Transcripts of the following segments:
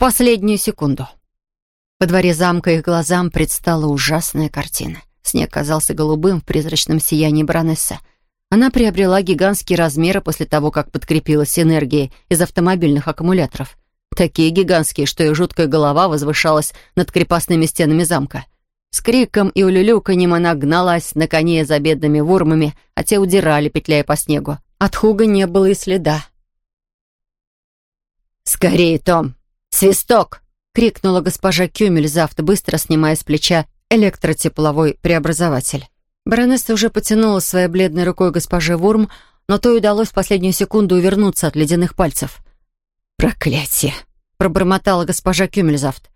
последнюю секунду. По дворе замка их глазам предстала ужасная картина. Снег казался голубым в призрачном сиянии баронессы. Она приобрела гигантские размеры после того, как подкрепилась энергией из автомобильных аккумуляторов. Такие гигантские, что ее жуткая голова возвышалась над крепостными стенами замка. С криком и улюлюканьем она гналась на коне за бедными вурмами, а те удирали, петляя по снегу. От Хуга не было и следа. «Скорее, Том! Свисток!» — крикнула госпожа Кюмельзавт, быстро снимая с плеча электротепловой преобразователь. Баронесса уже потянула своей бледной рукой госпоже Вурм, но то и удалось в последнюю секунду увернуться от ледяных пальцев. «Проклятие!» — пробормотала госпожа Кюмельзавт.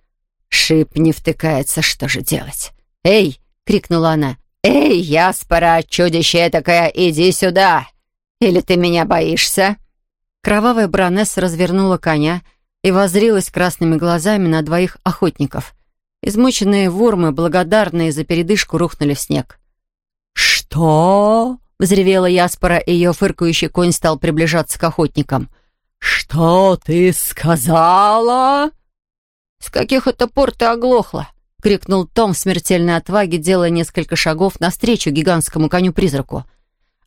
«Шип не втыкается, что же делать?» «Эй!» — крикнула она. «Эй, Яспора, чудище такая, иди сюда! Или ты меня боишься?» Кровавая баронесса развернула коня и возрилась красными глазами на двоих охотников. Измученные вормы, благодарные за передышку, рухнули в снег. «Что?» — взревела Яспора, и ее фыркающий конь стал приближаться к охотникам. «Что ты сказала?» «С каких это пор ты оглохла?» — крикнул Том в смертельной отваге, делая несколько шагов навстречу гигантскому коню-призраку.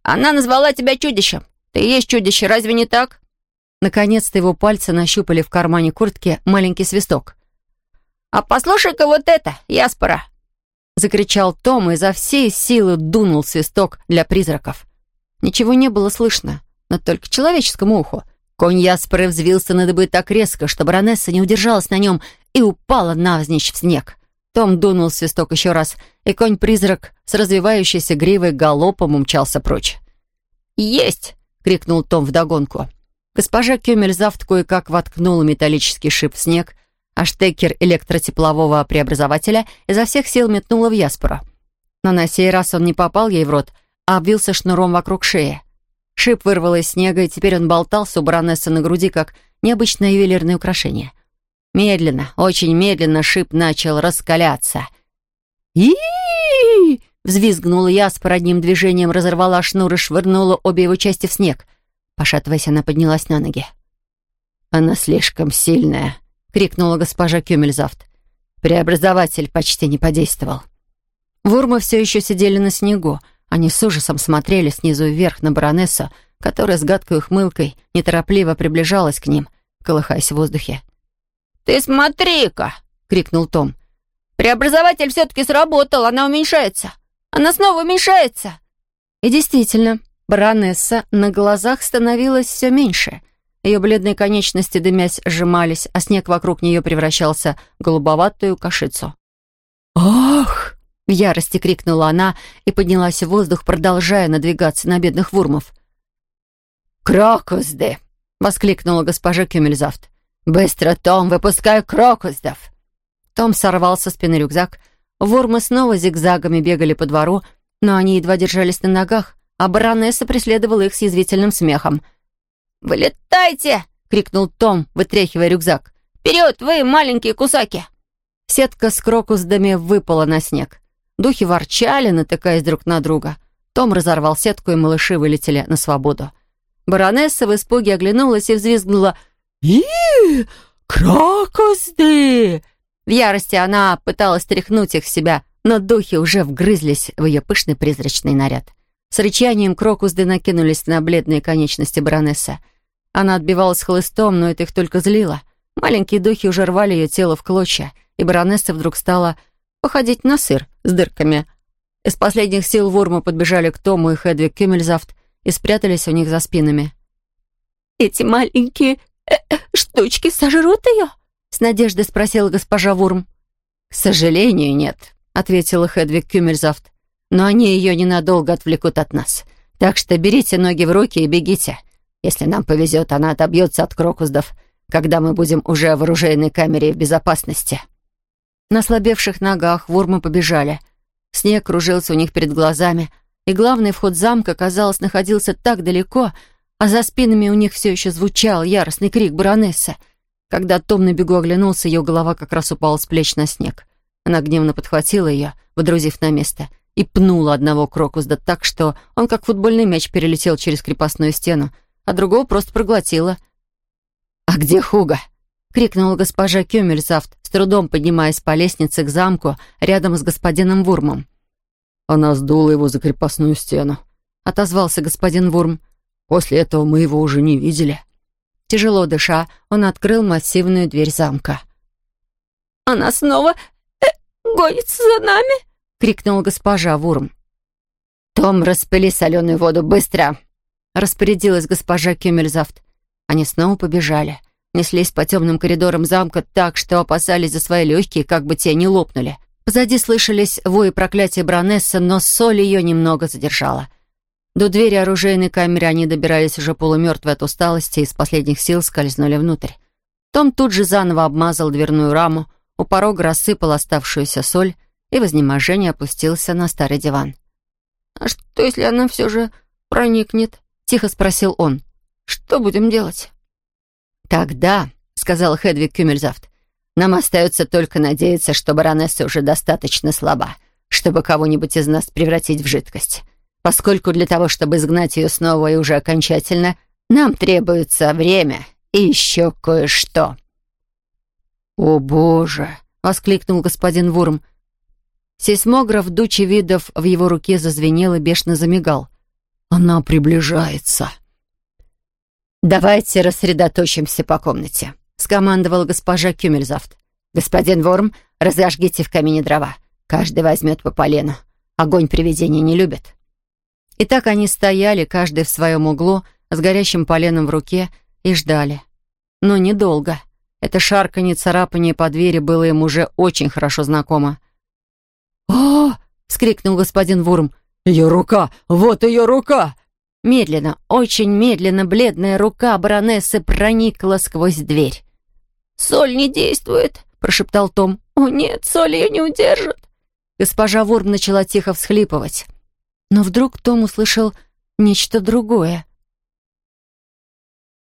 «Она назвала тебя чудищем. Ты и есть чудище, разве не так?» Наконец-то его пальцы нащупали в кармане куртки маленький свисток. «А послушай-ка вот это, Яспора!» Закричал Том и изо всей силы дунул свисток для призраков. Ничего не было слышно, но только человеческому уху. Конь Яспоры взвился на дыбы так резко, что баронесса не удержалась на нем и упала навзничь в снег. Том дунул свисток еще раз, и конь-призрак с развивающейся гривой галопом умчался прочь. «Есть!» — крикнул Том вдогонку. Госпожа Кюмельзавт кое-как воткнула металлический шип в снег, а штекер электротеплового преобразователя изо всех сил метнула в Яспора. Но на сей раз он не попал ей в рот, а обвился шнуром вокруг шеи. Шип вырвал из снега, и теперь он болтался у баронессы на груди, как необычное ювелирное украшение. Медленно, очень медленно шип начал раскаляться. и взвизгнула Яспор одним движением, разорвала шнур и швырнула обе его части в снег — Пошатываясь, она поднялась на ноги. «Она слишком сильная», — крикнула госпожа Кюмельзавт. Преобразователь почти не подействовал. Вурмы все еще сидели на снегу. Они с ужасом смотрели снизу вверх на баронессу, которая с гадкой ухмылкой неторопливо приближалась к ним, колыхаясь в воздухе. «Ты смотри-ка!» — крикнул Том. «Преобразователь все-таки сработал, она уменьшается! Она снова уменьшается!» И действительно, Баронесса на глазах становилась все меньше. Ее бледные конечности, дымясь, сжимались, а снег вокруг нее превращался в голубоватую кашицу. «Ах!» — в ярости крикнула она и поднялась в воздух, продолжая надвигаться на бедных вурмов. «Крокузды!» — воскликнула госпожа Кюмельзавт. «Быстро, Том, выпускай крокуздов!» Том сорвал со спины рюкзак. Вурмы снова зигзагами бегали по двору, но они едва держались на ногах, а баронесса преследовала их с язвительным смехом. «Вылетайте!» — крикнул Том, вытряхивая рюкзак. «Вперед, вы, маленькие кусаки!» Сетка с крокуздами выпала на снег. Духи ворчали, натыкаясь друг на друга. Том разорвал сетку, и малыши вылетели на свободу. Баронесса в испуге оглянулась и взвизгнула и крокузды!» В ярости она пыталась тряхнуть их в себя, но духи уже вгрызлись в ее пышный призрачный наряд. С рычанием крокузды накинулись на бледные конечности баронессы. Она отбивалась хлыстом, но это их только злило. Маленькие духи уже рвали ее тело в клочья, и баронесса вдруг стала походить на сыр с дырками. Из последних сил вурмы подбежали к Тому и Хедвиг Кюмельзавт и спрятались у них за спинами. «Эти маленькие э -э, штучки сожрут ее?» — с надеждой спросила госпожа Вурм. «К сожалению, нет», — ответила Хедвиг Кюмельзавт но они ее ненадолго отвлекут от нас. Так что берите ноги в руки и бегите. Если нам повезет, она отобьется от крокуздов, когда мы будем уже в оружейной камере в безопасности». На слабевших ногах вурмы побежали. Снег кружился у них перед глазами, и главный вход замка, казалось, находился так далеко, а за спинами у них все еще звучал яростный крик баронессы. Когда Том на бегу оглянулся, ее голова как раз упала с плеч на снег. Она гневно подхватила ее, водрузив на место, и пнула одного крокузда так, что он как футбольный мяч перелетел через крепостную стену, а другого просто проглотила. «А где Хуга?» — крикнула госпожа Кюмельзавт, с трудом поднимаясь по лестнице к замку рядом с господином Вурмом. «Она сдула его за крепостную стену», — отозвался господин Вурм. «После этого мы его уже не видели». Тяжело дыша, он открыл массивную дверь замка. «Она снова э, гонится за нами?» — крикнула госпожа Вурм. «Том, распыли соленую воду, быстро!» — распорядилась госпожа Кюмельзавт. Они снова побежали, неслись по темным коридорам замка так, что опасались за свои легкие, как бы те не лопнули. Позади слышались вои проклятия Бронессы, но соль ее немного задержала. До двери оружейной камеры они добирались уже полумертвые от усталости и из последних сил скользнули внутрь. Том тут же заново обмазал дверную раму, у порога рассыпал оставшуюся соль и в изнеможении опустился на старый диван. «А что, если она все же проникнет?» — тихо спросил он. «Что будем делать?» «Тогда», — сказал Хедвиг Кюмельзавт, «нам остается только надеяться, что баронесса уже достаточно слаба, чтобы кого-нибудь из нас превратить в жидкость поскольку для того, чтобы изгнать ее снова и уже окончательно, нам требуется время и еще кое-что». «О, Боже!» — воскликнул господин Вурм. Сейсмограф дучи видов в его руке зазвенел и бешено замигал. «Она приближается!» «Давайте рассредоточимся по комнате», — скомандовала госпожа Кюмельзавт. «Господин Ворм, разожгите в камине дрова. Каждый возьмет по полену. Огонь привидения не любит». И так они стояли, каждый в своем углу, с горящим поленом в руке, и ждали. Но недолго. Это шарканье, царапание по двери было им уже очень хорошо знакомо. «О!» — вскрикнул господин Вурм. «Ее рука! Вот ее рука!» Медленно, очень медленно бледная рука баронессы проникла сквозь дверь. «Соль не действует», — прошептал Том. «О нет, соль ее не удержит». Госпожа Вурм начала тихо всхлипывать. Но вдруг Том услышал нечто другое.